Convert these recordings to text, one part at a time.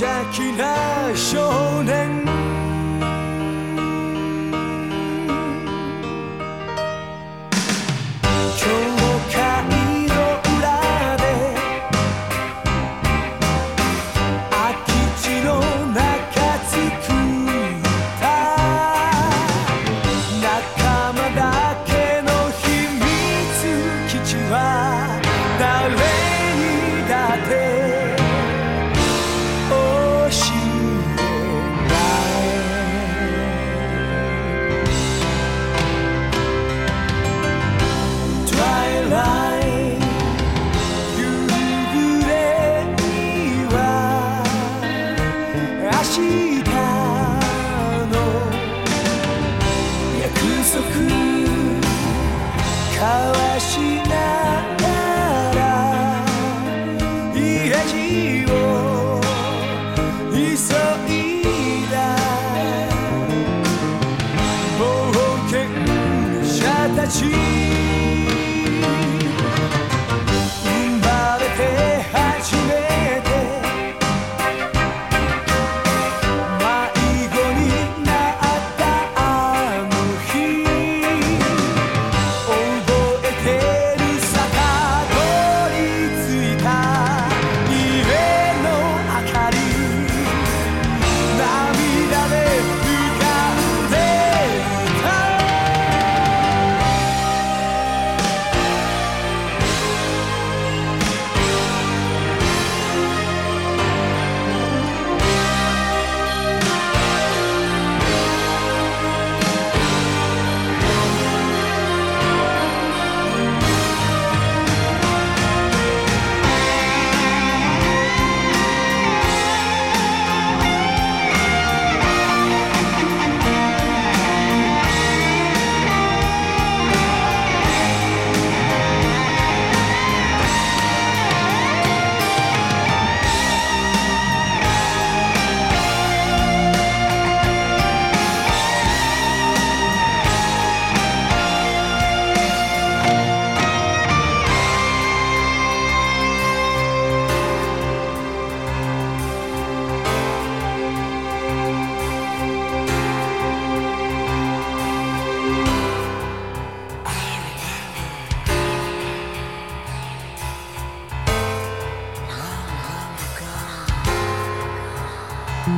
Jackie 那少年。爱情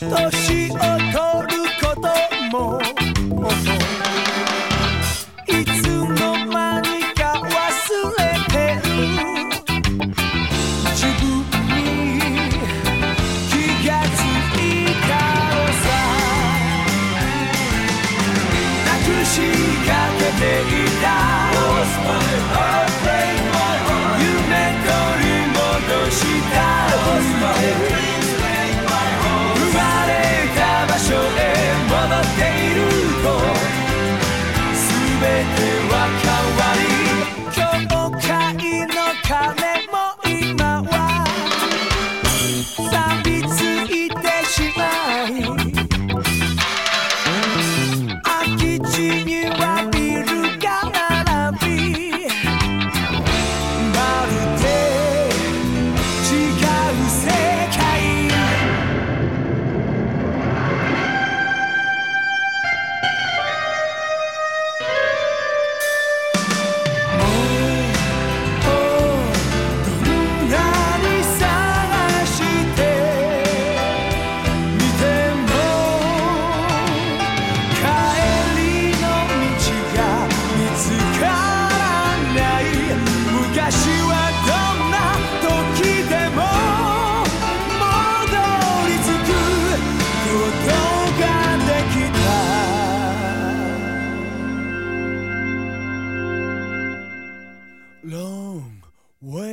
Toshi What?